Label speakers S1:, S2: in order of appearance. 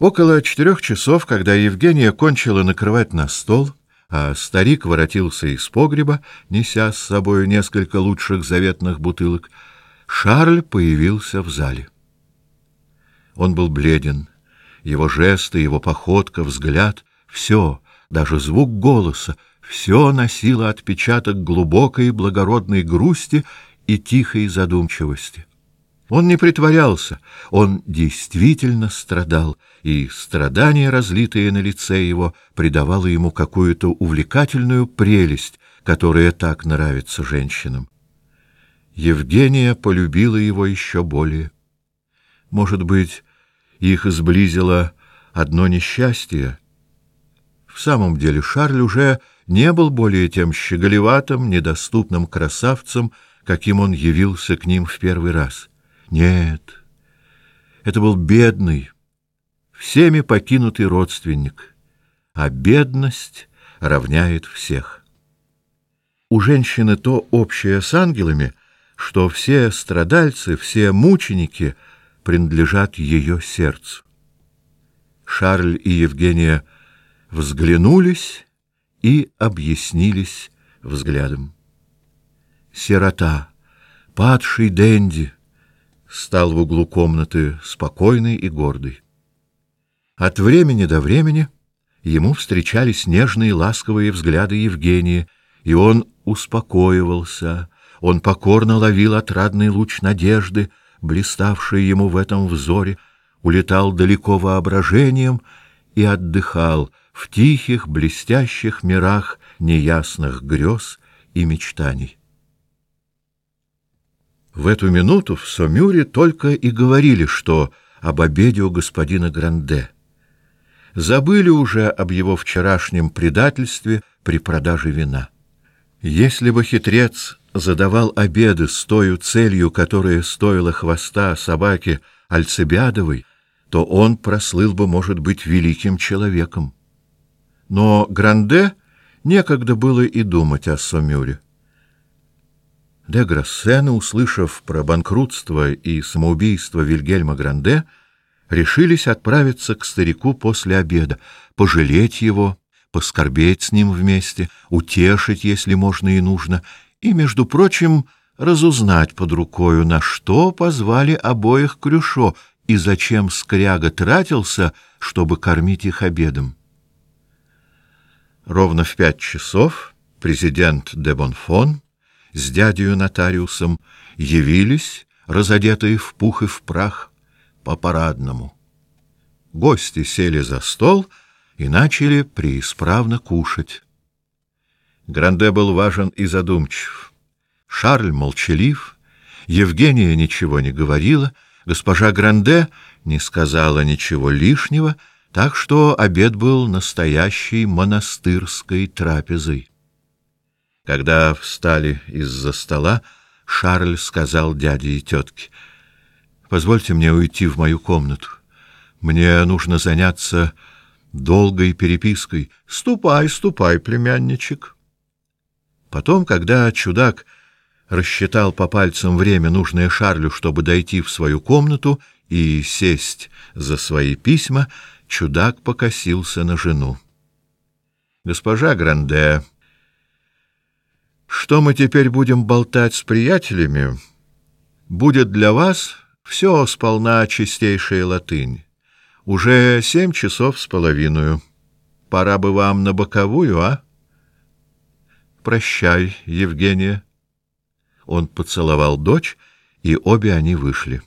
S1: Около четырех часов, когда Евгения кончила накрывать на стол, а старик воротился из погреба, неся с собой несколько лучших заветных бутылок, Шарль появился в зале. Он был бледен. Его жесты, его походка, взгляд — все, даже звук голоса, все носило отпечаток глубокой благородной грусти и тихой задумчивости. Он не притворялся, он действительно страдал, и страдание, разлитое на лице его, придавало ему какую-то увлекательную прелесть, которая так нравится женщинам. Евгения полюбила его еще более. Может быть, их сблизило одно несчастье. В самом деле Шарль уже не был более тем щеголеватым, недоступным красавцем, каким он явился к ним в первый раз. Нет, это был бедный, всеми покинутый родственник, а бедность равняет всех. У женщины то общее с ангелами, что все страдальцы, все мученики принадлежат ее сердцу. Шарль и Евгения взглянулись и объяснились взглядом. Сирота, падший Дэнди — стал в углу комнаты спокойный и гордый. От времени до времени ему встречались нежные ласковые взгляды Евгении, и он успокоивался, он покорно ловил отрадный луч надежды, блиставший ему в этом взоре, улетал далеко воображением и отдыхал в тихих, блестящих мирах неясных грез и мечтаний. В эту минуту в Сомюре только и говорили, что об обеде у господина Гранде. Забыли уже об его вчерашнем предательстве при продаже вина. Если бы хитрец задавал обеды с той целью, которая стоила хвоста собаки Альцебиадовой, то он прослыл бы, может быть, великим человеком. Но Гранде некогда было и думать о Сомюре. Де Грассена, услышав про банкротство и самоубийство Вильгельма Гранде, решились отправиться к старику после обеда, пожалеть его, поскорбеть с ним вместе, утешить, если можно и нужно, и, между прочим, разузнать под рукою, на что позвали обоих Крюшо и зачем скряга тратился, чтобы кормить их обедом. Ровно в пять часов президент де Бонфон с дядею нотариусом явились, разодетые в пух и в прах, по-парадному. Гости сели за стол и начали преисправно кушать. Гранде был важен и задумчив. Шарль молчалив, Евгения ничего не говорила, госпожа Гранде не сказала ничего лишнего, так что обед был настоящей монастырской трапезой. Когда встали из-за стола, Шарль сказал дяде и тетке, «Позвольте мне уйти в мою комнату. Мне нужно заняться долгой перепиской. Ступай, ступай, племянничек». Потом, когда чудак рассчитал по пальцам время, нужное Шарлю, чтобы дойти в свою комнату и сесть за свои письма, чудак покосился на жену. «Госпожа Гранде», что мы теперь будем болтать с приятелями, будет для вас все сполна чистейшая латынь. Уже семь часов с половиной. Пора бы вам на боковую, а? Прощай, Евгения. Он поцеловал дочь, и обе они вышли.